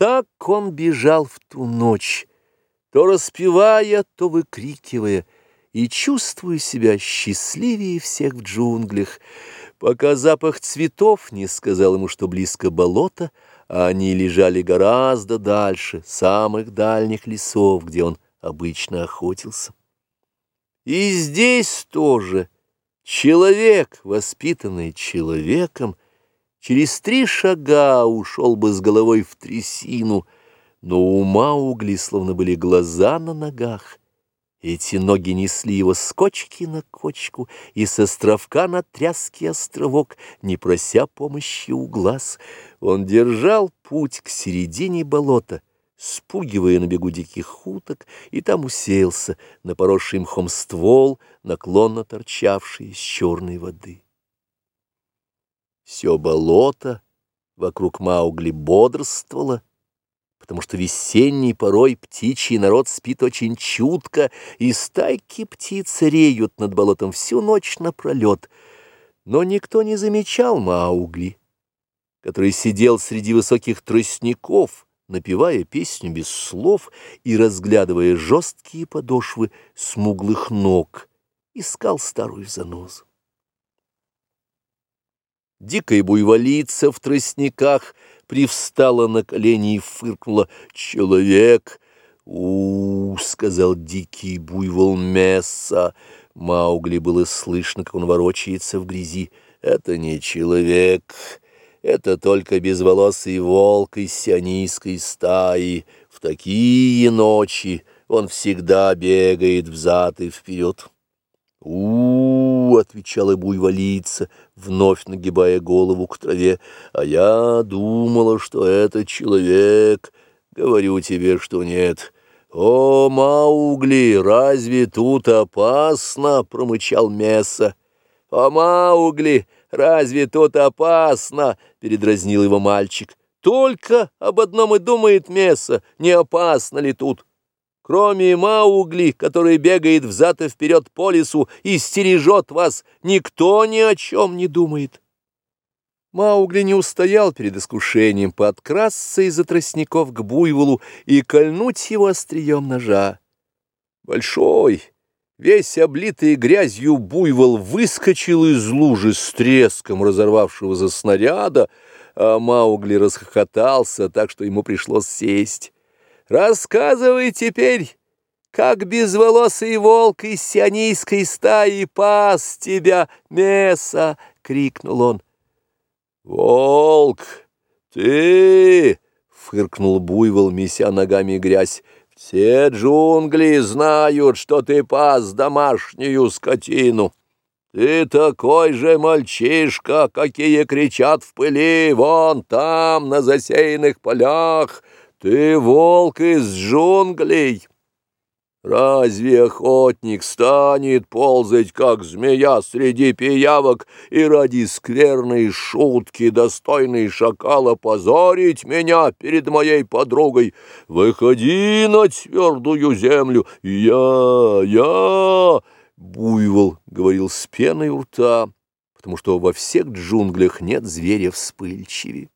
Так он бежал в ту ночь, то распевая, то выкрикивая, и чувствуя себя счастливее всех в джунглях, пока запах цветов не сказал ему, что близко болото, а они лежали гораздо дальше, самых дальних лесов, где он обычно охотился. И здесь тоже человек, воспитанный человеком, через три шага ушел бы с головой в трясину, но у Маугли словно были глаза на ногах. Эти ноги несли его с кочки на кочку и с островка на тряский островок, не прося помощи у глаз. Он держал путь к середине болота, спугивая на бегу диких уток, и там уселся на поросший мхом ствол, наклонно торчавший из черной воды. Все болото вокруг Маугли бодрствовало, потому что весенний порой птичий народ спит очень чутко, и стайки птиц реют над болотом всю ночь напролет. Но никто не замечал Маугли, который сидел среди высоких тростников, напевая песню без слов и разглядывая жесткие подошвы смуглых ног, искал старую занозу. Дикая буйволица в тростниках привстала на колени и фыркнула. «Человек!» у, сказал дикий буйвол Месса. Маугли было слышно, как он ворочается в грязи. «Это не человек, это только безволосый волк из сионийской стаи. В такие ночи он всегда бегает взад и вперед». У, -у, -у отвечала буйволица, вновь нагибая голову к траве, а я думала, что это человек. Говорю тебе, что нет. О, Маугли, разве тут опасно? промычал Месса. О, Маугли, разве тут опасно? передразнил его мальчик. Только об одном и думает Месса, не опасно ли тут? Кроме Маугли, который бегает взад и вперед по лесу и стережет вас, никто ни о чем не думает. Маугли не устоял перед искушением подкрасться из-за тростников к буйволу и кольнуть его острием ножа. Большой, весь облитый грязью буйвол выскочил из лужи с треском разорвавшегося снаряда, а Маугли расхохотался так, что ему пришлось сесть. Рассказывай теперь, как безволосый волк из сионийской стаи пас тебя, Меса!» — крикнул он. «Волк, ты!» — фыркнул буйвол, меся ногами грязь. «Все джунгли знают, что ты пас домашнюю скотину. Ты такой же мальчишка, какие кричат в пыли вон там, на засеянных полях». Ты волк из джунглей. Разве охотник станет ползать, как змея среди пиявок, и ради скверной шутки, достойной шакала, позорить меня перед моей подругой? Выходи на твердую землю, я, я, буйвол, — говорил с пеной у рта, потому что во всех джунглях нет зверя вспыльчивее.